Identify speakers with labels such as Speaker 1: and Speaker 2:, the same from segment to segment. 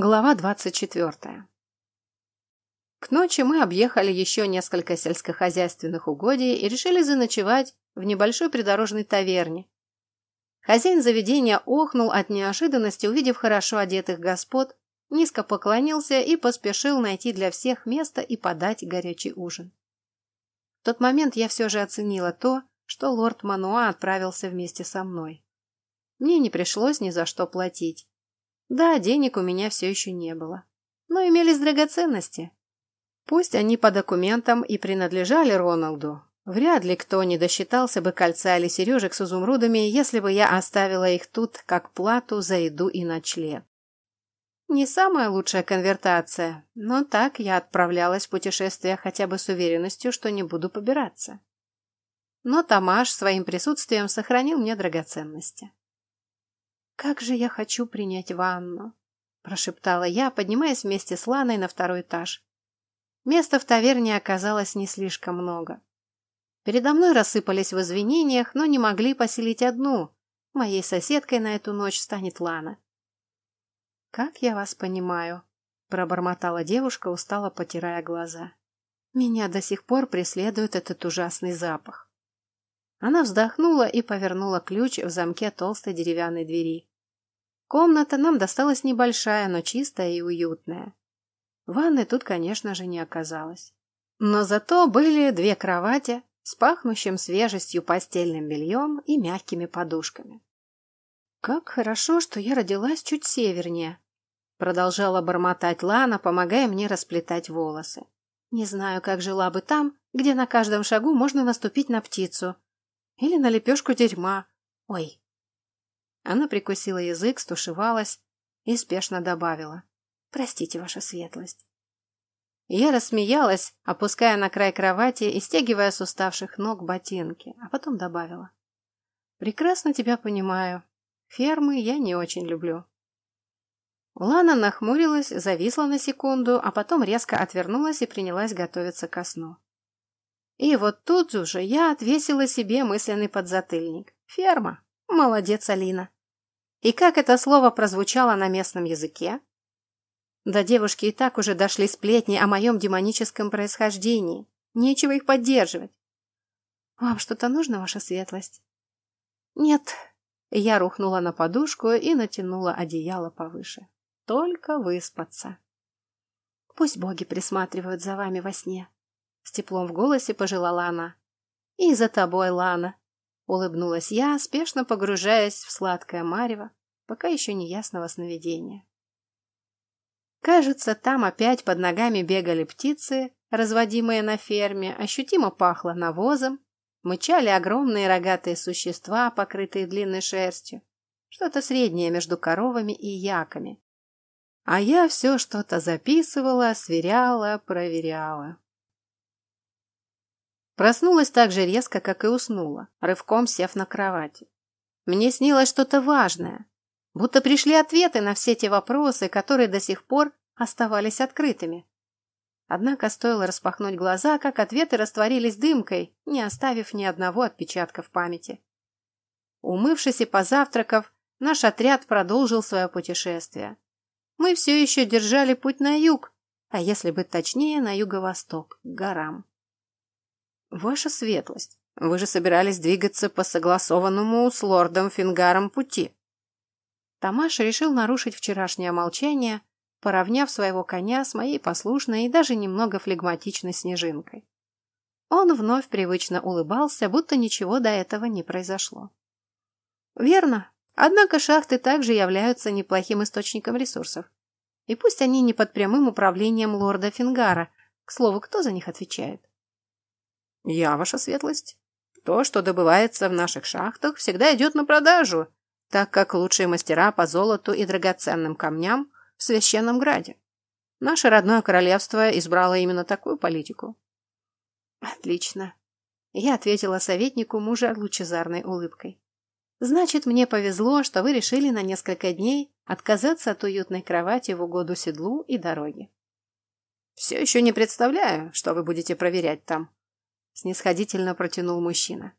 Speaker 1: Глава двадцать четвертая. К ночи мы объехали еще несколько сельскохозяйственных угодий и решили заночевать в небольшой придорожной таверне. Хозяин заведения охнул от неожиданности, увидев хорошо одетых господ, низко поклонился и поспешил найти для всех место и подать горячий ужин. В тот момент я все же оценила то, что лорд Мануа отправился вместе со мной. Мне не пришлось ни за что платить. Да, денег у меня все еще не было. Но имелись драгоценности. Пусть они по документам и принадлежали Роналду. Вряд ли кто не досчитался бы кольца или сережек с изумрудами, если бы я оставила их тут как плату за еду и ночлег. Не самая лучшая конвертация, но так я отправлялась в путешествие хотя бы с уверенностью, что не буду побираться. Но Тамаш своим присутствием сохранил мне драгоценности. «Как же я хочу принять ванну!» – прошептала я, поднимаясь вместе с Ланой на второй этаж. Места в таверне оказалось не слишком много. Передо мной рассыпались в извинениях, но не могли поселить одну. Моей соседкой на эту ночь станет Лана. «Как я вас понимаю», – пробормотала девушка, устало потирая глаза. «Меня до сих пор преследует этот ужасный запах». Она вздохнула и повернула ключ в замке толстой деревянной двери. Комната нам досталась небольшая, но чистая и уютная. Ванны тут, конечно же, не оказалось. Но зато были две кровати с пахнущим свежестью постельным бельем и мягкими подушками. «Как хорошо, что я родилась чуть севернее», продолжала бормотать Лана, помогая мне расплетать волосы. «Не знаю, как жила бы там, где на каждом шагу можно наступить на птицу. Или на лепешку дерьма. Ой, она прикусила язык, стушевалась и спешно добавила. «Простите, ваша светлость». Я рассмеялась, опуская на край кровати и стягивая с уставших ног ботинки, а потом добавила. «Прекрасно тебя понимаю. Фермы я не очень люблю». Лана нахмурилась, зависла на секунду, а потом резко отвернулась и принялась готовиться ко сну. И вот тут же я отвесила себе мысленный подзатыльник. «Ферма. Молодец, Алина». И как это слово прозвучало на местном языке? До девушки и так уже дошли сплетни о моем демоническом происхождении. Нечего их поддерживать. Вам что-то нужно, ваша светлость? Нет. Я рухнула на подушку и натянула одеяло повыше. Только выспаться. Пусть боги присматривают за вами во сне. С теплом в голосе пожелала она. И за тобой, Лана. Улыбнулась я, спешно погружаясь в сладкое марево, пока еще не ясного сновидения. Кажется, там опять под ногами бегали птицы, разводимые на ферме, ощутимо пахло навозом, мычали огромные рогатые существа, покрытые длинной шерстью, что-то среднее между коровами и яками. А я все что-то записывала, сверяла, проверяла. Проснулась так же резко, как и уснула, рывком сев на кровати. Мне снилось что-то важное, будто пришли ответы на все те вопросы, которые до сих пор оставались открытыми. Однако стоило распахнуть глаза, как ответы растворились дымкой, не оставив ни одного отпечатка в памяти. Умывшись и позавтракав, наш отряд продолжил свое путешествие. Мы все еще держали путь на юг, а если быть точнее, на юго-восток, к горам. «Ваша светлость, вы же собирались двигаться по согласованному с лордом Фингаром пути». Тамаш решил нарушить вчерашнее молчание, поравняв своего коня с моей послушной и даже немного флегматичной снежинкой. Он вновь привычно улыбался, будто ничего до этого не произошло. «Верно. Однако шахты также являются неплохим источником ресурсов. И пусть они не под прямым управлением лорда Фингара, к слову, кто за них отвечает? «Я, ваша светлость. То, что добывается в наших шахтах, всегда идет на продажу, так как лучшие мастера по золоту и драгоценным камням в Священном Граде. Наше родное королевство избрало именно такую политику». «Отлично», — я ответила советнику мужа лучезарной улыбкой. «Значит, мне повезло, что вы решили на несколько дней отказаться от уютной кровати в угоду седлу и дороге». «Все еще не представляю, что вы будете проверять там», снисходительно протянул мужчина.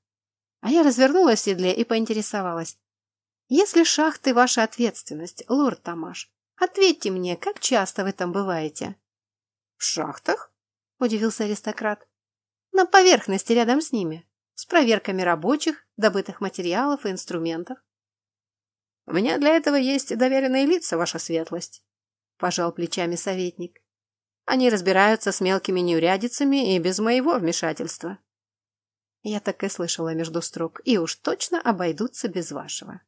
Speaker 1: А я развернулась в седле и поинтересовалась. Если шахты ваша ответственность, лорд Тамаш, Ответьте мне, как часто вы там бываете?»
Speaker 2: «В шахтах?»
Speaker 1: – удивился аристократ. «На поверхности рядом с ними, с проверками рабочих, добытых материалов и инструментов».
Speaker 2: «У меня для этого есть доверенные лица, ваша светлость», – пожал плечами советник. «Они разбираются с мелкими неурядицами и без моего вмешательства».
Speaker 1: Я так и слышала между строк, и уж точно обойдутся без вашего.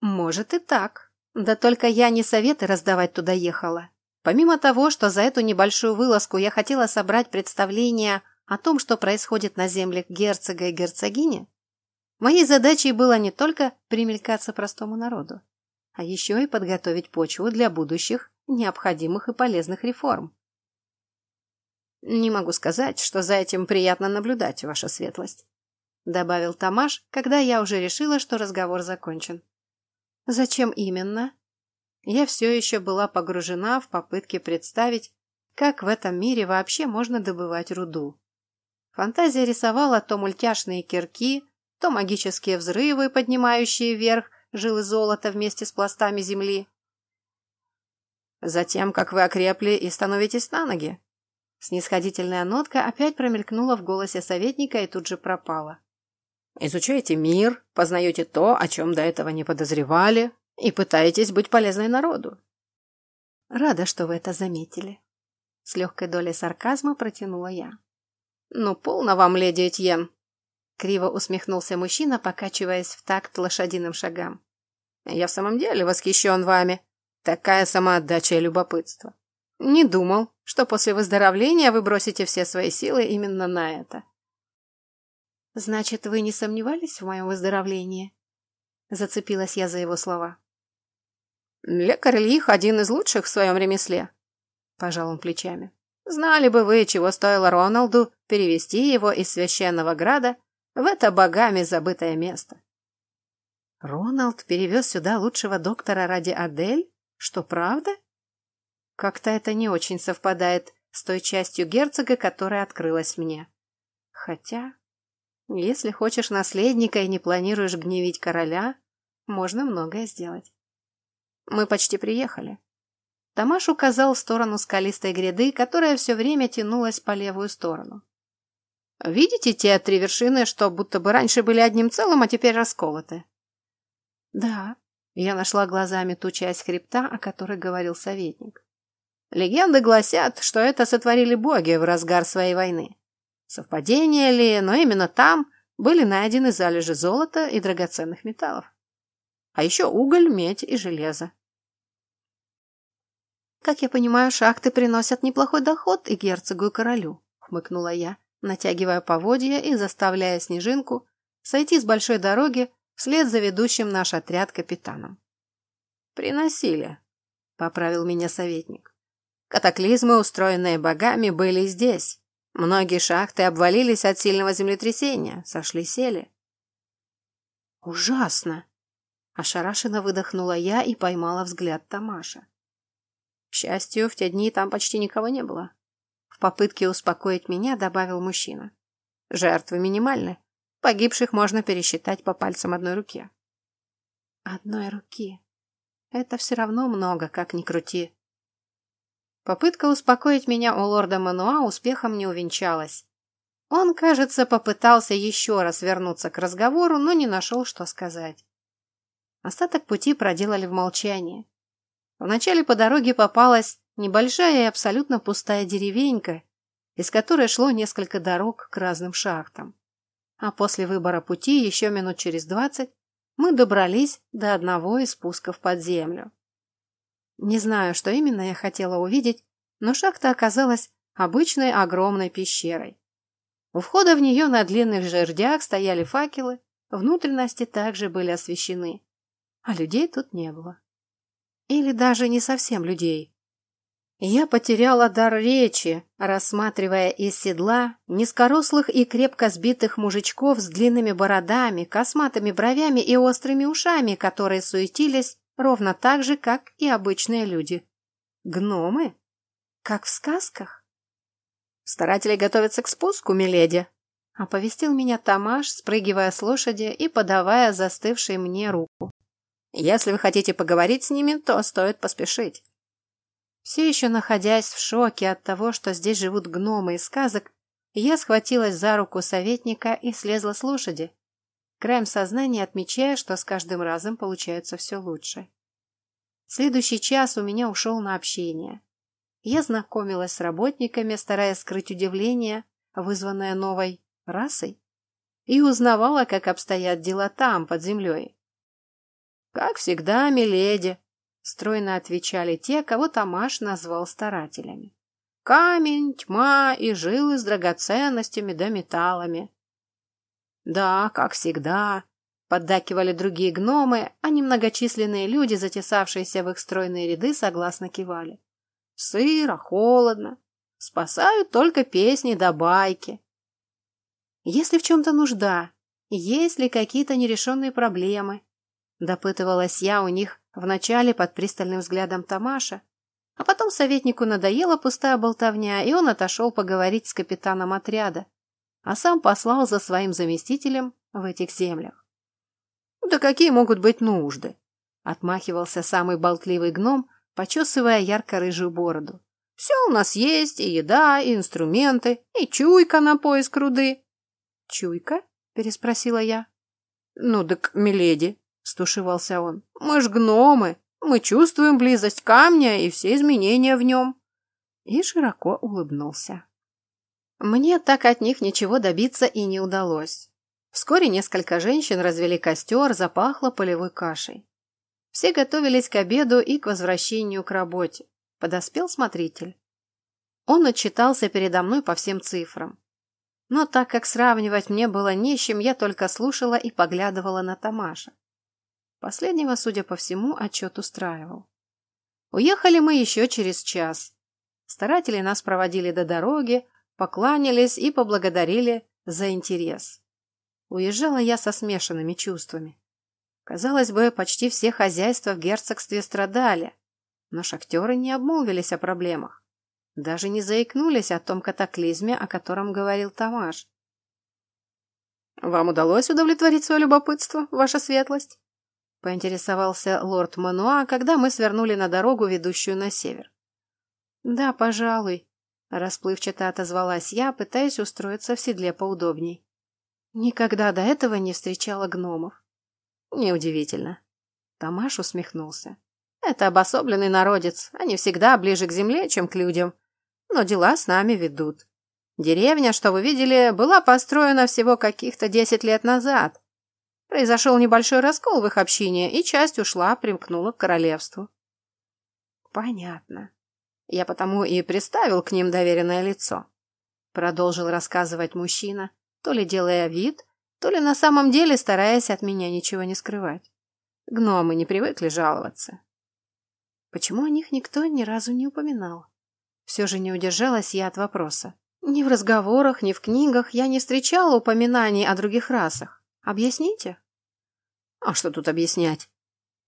Speaker 1: Может и так. Да только я не советы раздавать туда ехала. Помимо того, что за эту небольшую вылазку я хотела собрать представление о том, что происходит на землях герцога и герцогини, моей задачей было не только примелькаться простому народу, а еще и подготовить почву для будущих необходимых и полезных реформ.
Speaker 2: «Не могу сказать, что за этим приятно наблюдать, ваша светлость»,
Speaker 1: добавил Тамаш, когда я уже решила, что разговор закончен. «Зачем именно?» Я все еще была погружена в попытки представить, как в этом мире вообще можно добывать руду. Фантазия рисовала то мультяшные кирки, то магические взрывы, поднимающие вверх жилы золота вместе с пластами земли.
Speaker 2: Затем, как вы окрепли и становитесь на ноги.
Speaker 1: Снисходительная нотка опять промелькнула в голосе советника и тут же пропала.
Speaker 2: Изучаете мир, познаете то, о чем до этого не подозревали, и пытаетесь быть полезной народу.
Speaker 1: Рада, что вы это заметили. С легкой долей сарказма протянула я.
Speaker 2: Ну, полно вам, леди Этьен.
Speaker 1: Криво усмехнулся мужчина, покачиваясь в такт лошадиным шагам.
Speaker 2: Я в самом деле восхищен вами. Такая самоотдача и любопытство. Не думал, что после выздоровления вы бросите все свои силы именно на это.
Speaker 1: Значит, вы не сомневались в моем выздоровлении? Зацепилась я за его слова.
Speaker 2: Лекарь Лих один из лучших в своем ремесле. Пожал он плечами. Знали бы вы, чего стоило Роналду перевести его из священного града в это богами забытое место.
Speaker 1: Роналд перевез сюда лучшего доктора ради Адель? Что, правда? Как-то это не очень совпадает с той частью герцога, которая открылась мне. Хотя, если хочешь наследника и не планируешь гневить короля, можно многое сделать. Мы почти приехали. Тамаш указал в сторону скалистой гряды, которая все время тянулась по левую сторону.
Speaker 2: «Видите те три вершины, что будто бы раньше были одним целым, а теперь расколоты?»
Speaker 1: «Да», я нашла глазами ту часть хребта, о которой говорил советник.
Speaker 2: Легенды гласят, что это сотворили боги в разгар своей войны. Совпадение ли, но именно там были найдены залежи золота и драгоценных металлов. А еще уголь, медь и железо.
Speaker 1: «Как я понимаю, шахты приносят неплохой доход и герцогу, и королю», — хмыкнула я, натягивая поводья и заставляя Снежинку сойти с большой дороги вслед за ведущим наш отряд капитаном.
Speaker 2: «Приносили», — поправил меня советник. Катаклизмы, устроенные богами, были здесь. Многие шахты обвалились от сильного землетрясения, сошли сели.
Speaker 1: Ужасно! Ошарашенно выдохнула я и поймала взгляд Тамаша.
Speaker 2: К счастью, в те дни там почти никого не было.
Speaker 1: В попытке успокоить меня добавил мужчина.
Speaker 2: Жертвы минимальны. Погибших можно пересчитать по пальцам одной руки.
Speaker 1: Одной руки. Это все равно много, как ни крути. Попытка успокоить меня у лорда Мануа успехом не увенчалась. Он, кажется, попытался еще раз вернуться к разговору, но не нашел, что сказать. Остаток пути проделали в молчании. Вначале по дороге попалась небольшая и абсолютно пустая деревенька, из которой шло несколько дорог к разным шахтам. А после выбора пути еще минут через двадцать мы добрались до одного из спусков под землю. Не знаю, что именно я хотела увидеть, но шахта оказалась обычной огромной пещерой. У входа в нее на длинных жердях стояли факелы, внутренности также были освещены, а людей тут не было. Или даже не совсем людей. Я потеряла дар речи, рассматривая из седла низкорослых и крепко сбитых мужичков с длинными бородами, косматыми бровями и острыми ушами, которые суетились ровно так же, как и обычные люди. Гномы? Как в сказках?
Speaker 2: Старатели готовятся к спуску, миледи,
Speaker 1: оповестил меня Тамаш, спрыгивая с лошади и подавая застывшей мне руку.
Speaker 2: Если вы хотите поговорить с ними, то стоит поспешить. Все еще находясь в шоке от того, что здесь живут гномы из сказок, я схватилась за руку советника и слезла с лошади, краем сознания отмечая, что с каждым разом получается все лучше. Следующий час у меня ушел на общение. Я знакомилась с работниками, стараясь скрыть удивление, вызванное новой расой, и узнавала, как обстоят дела там, под землей. «Как всегда, миледи», — стройно отвечали те, кого Тамаш назвал старателями. «Камень, тьма и жилы с драгоценностями да металлами». «Да, как всегда», — поддакивали другие гномы, а немногочисленные люди, затесавшиеся в их стройные ряды, согласно кивали. «Сыро, холодно. Спасают только песни да байки». «Если в чем-то нужда, есть ли какие-то нерешенные проблемы?» Допытывалась я у них вначале под пристальным взглядом Тамаша, а потом советнику надоела пустая болтовня, и он отошел поговорить с капитаном отряда, а сам послал за своим заместителем в этих землях. «Да какие могут быть нужды?» — отмахивался самый болтливый гном, почесывая ярко-рыжую бороду. «Все у нас есть, и еда, и инструменты, и чуйка на поиск руды». «Чуйка?» — переспросила я. «Ну так, миледи, стушевался он. «Мы ж гномы, мы чувствуем близость камня и все изменения в нем». И широко улыбнулся. Мне так от них ничего добиться и не удалось. Вскоре несколько женщин развели костер, запахло полевой кашей. Все готовились к обеду и к возвращению к работе. Подоспел смотритель. Он отчитался передо мной по всем цифрам. Но так как сравнивать мне было не с чем, я только слушала и поглядывала на Тамаша. Последнего, судя по всему, отчет устраивал. Уехали мы еще через час. Старатели нас проводили до дороги, покланялись и поблагодарили за интерес. Уезжала я со смешанными чувствами. Казалось бы, почти все хозяйства в герцогстве страдали, но шахтеры не обмолвились о проблемах. Даже не заикнулись о том катаклизме, о котором говорил Тамаш. «Вам удалось удовлетворить свое любопытство, ваша светлость?» — поинтересовался лорд Мануа, когда мы свернули на дорогу, ведущую на север. «Да, пожалуй», — расплывчато отозвалась я, пытаясь устроиться в седле поудобней. Никогда до этого не встречала гномов. Неудивительно. Тамаш усмехнулся. Это обособленный народец. Они всегда ближе к земле, чем к людям. Но дела с нами ведут. Деревня, что вы видели, была построена всего каких-то десять лет назад. Произошел небольшой раскол в их общине, и часть ушла, примкнула к королевству. Понятно. Я потому и приставил к ним доверенное лицо. Продолжил рассказывать мужчина, то ли делая вид, то ли на самом деле стараясь от меня ничего не скрывать. Гномы не привыкли жаловаться. Почему о них никто ни разу не упоминал? Все же не удержалась я от вопроса. Ни в разговорах, ни в книгах я не встречала упоминаний о других расах. Объясните? А что тут объяснять?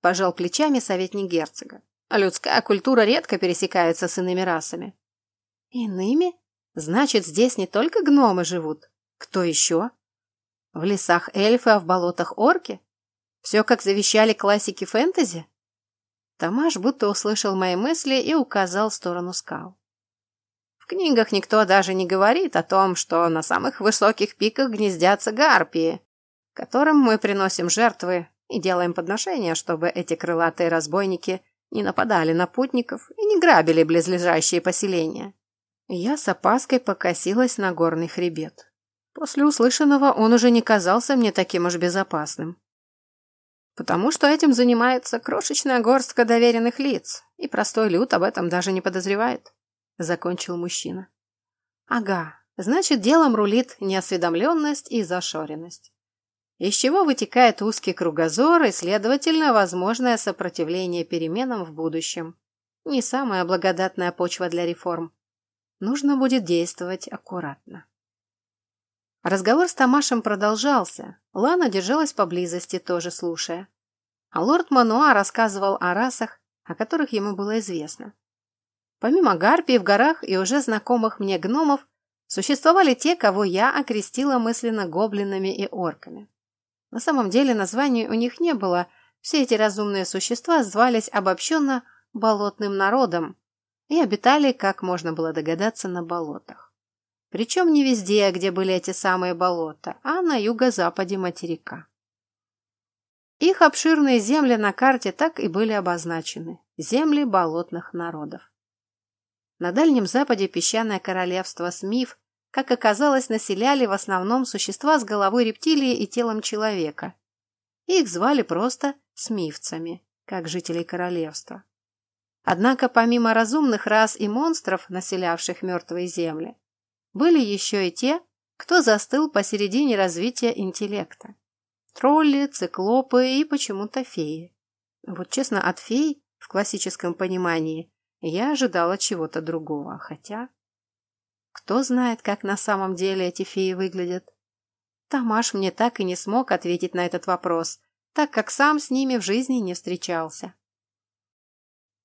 Speaker 2: Пожал плечами советник герцога. Людская культура редко пересекается с иными расами. Иными? Значит, здесь не только гномы живут. Кто еще? В лесах эльфы, а в болотах орки? Все, как завещали классики фэнтези? Тамаш будто услышал мои мысли и указал в сторону скал. В книгах никто даже не говорит о том, что на самых высоких пиках гнездятся гарпии, которым мы приносим жертвы и делаем подношения, чтобы эти крылатые разбойники не нападали на путников и не грабили близлежащие поселения. Я с опаской покосилась на горный хребет. После услышанного он уже не казался мне таким уж безопасным. Потому что этим занимается крошечная горстка доверенных лиц, и простой люд об этом даже не подозревает, — закончил мужчина. Ага, значит, делом рулит неосведомленность и зашоренность из чего вытекает узкий кругозор и, следовательно, возможное сопротивление переменам в будущем. Не самая благодатная почва для реформ. Нужно будет действовать аккуратно. Разговор с Тамашем продолжался. Лана держалась поблизости, тоже слушая. А лорд Мануа рассказывал о расах, о которых ему было известно. Помимо гарпий в горах и уже знакомых мне гномов, существовали те, кого я окрестила мысленно гоблинами и орками. На самом деле названий у них не было,
Speaker 1: все эти разумные существа звались обобщенно болотным народом и обитали, как можно было догадаться, на болотах. Причем не везде, где были эти самые болота, а на юго-западе материка. Их обширные земли на карте так и были обозначены – земли болотных народов. На Дальнем Западе песчаное королевство Смиф, как оказалось, населяли в основном существа с головой рептилии и телом человека. Их звали просто смифцами, как жителей королевства. Однако помимо разумных рас и монстров, населявших мертвые земли, были еще и те, кто застыл посередине развития интеллекта. Тролли, циклопы и почему-то феи. Вот честно, от фей, в классическом понимании, я ожидала чего-то другого, хотя... Кто знает, как на самом деле эти феи выглядят? Тамаш мне так и не смог ответить на этот вопрос, так как сам с ними в жизни не встречался.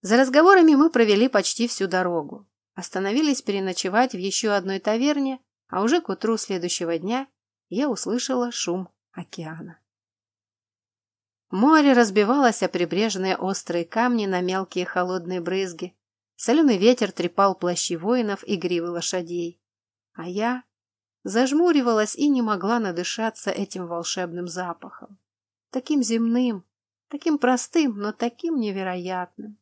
Speaker 1: За разговорами мы провели почти всю дорогу. Остановились переночевать в еще одной таверне, а уже к утру следующего дня я услышала шум океана. Море разбивалось о прибрежные острые камни на мелкие холодные брызги. Соленый ветер трепал плащи воинов и гривы лошадей. А я зажмуривалась и не могла надышаться этим волшебным запахом. Таким земным, таким простым, но таким невероятным.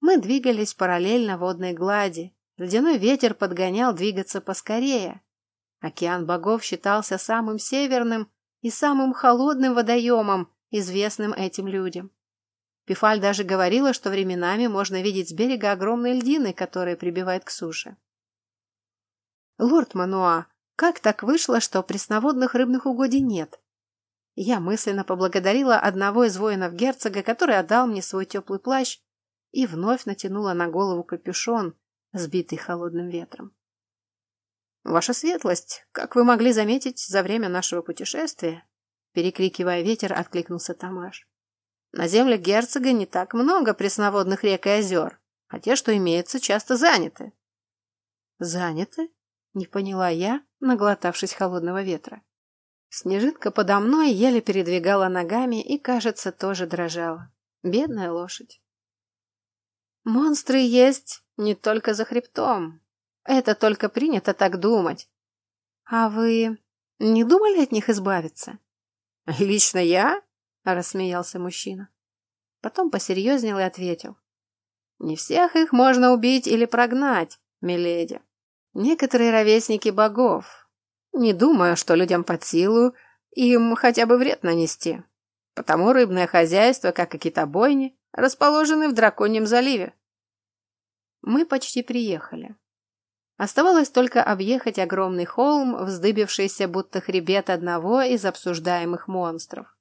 Speaker 1: Мы двигались параллельно водной глади. Ледяной ветер подгонял двигаться поскорее. Океан богов считался самым северным и самым холодным водоемом, известным этим людям. Пифаль даже говорила, что временами можно видеть с берега огромные льдины, которые прибивают к суше. «Лорд Мануа, как так вышло, что пресноводных рыбных угодий нет?» Я мысленно поблагодарила одного из воинов герцога, который отдал мне свой теплый плащ, и вновь натянула на голову капюшон, сбитый холодным ветром. «Ваша светлость, как вы могли заметить за время нашего путешествия?» Перекрикивая ветер, откликнулся Тамаш. «На землях герцога не так много пресноводных рек и озер, а те, что имеются, часто заняты». «Заняты?» — не поняла я, наглотавшись холодного ветра. Снежинка подо мной еле передвигала ногами и, кажется, тоже дрожала. Бедная лошадь. Монстры есть не только за хребтом. Это только принято так думать. А вы не думали от них избавиться? Лично я? Рассмеялся мужчина. Потом посерьезнел и ответил. Не всех их можно убить или прогнать, миледи. Некоторые ровесники богов. Не думаю, что людям под силу им хотя бы вред нанести. Потому рыбное хозяйство, как и китобойни, расположены в Драконьем заливе. Мы почти приехали. Оставалось только объехать огромный холм, вздыбившийся будто хребет одного из обсуждаемых монстров.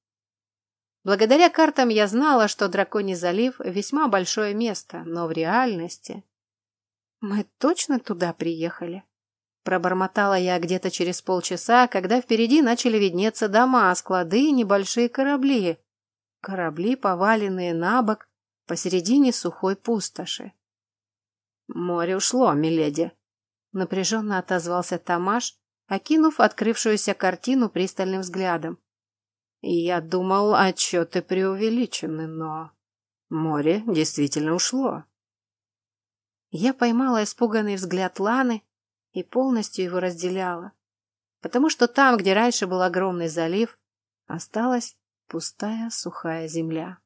Speaker 1: Благодаря картам я знала, что Драконий залив – весьма большое место, но в реальности... Мы точно туда приехали? Пробормотала я где-то через полчаса, когда впереди начали виднеться дома, склады и небольшие корабли. Корабли, поваленные на бок, посередине сухой пустоши. «Море ушло, миледи», — напряженно отозвался Тамаш, окинув открывшуюся картину пристальным взглядом. «Я думал, отчеты преувеличены, но море действительно ушло». Я поймала испуганный взгляд Ланы и полностью его разделяла, потому что там, где раньше был огромный залив, осталась пустая сухая земля.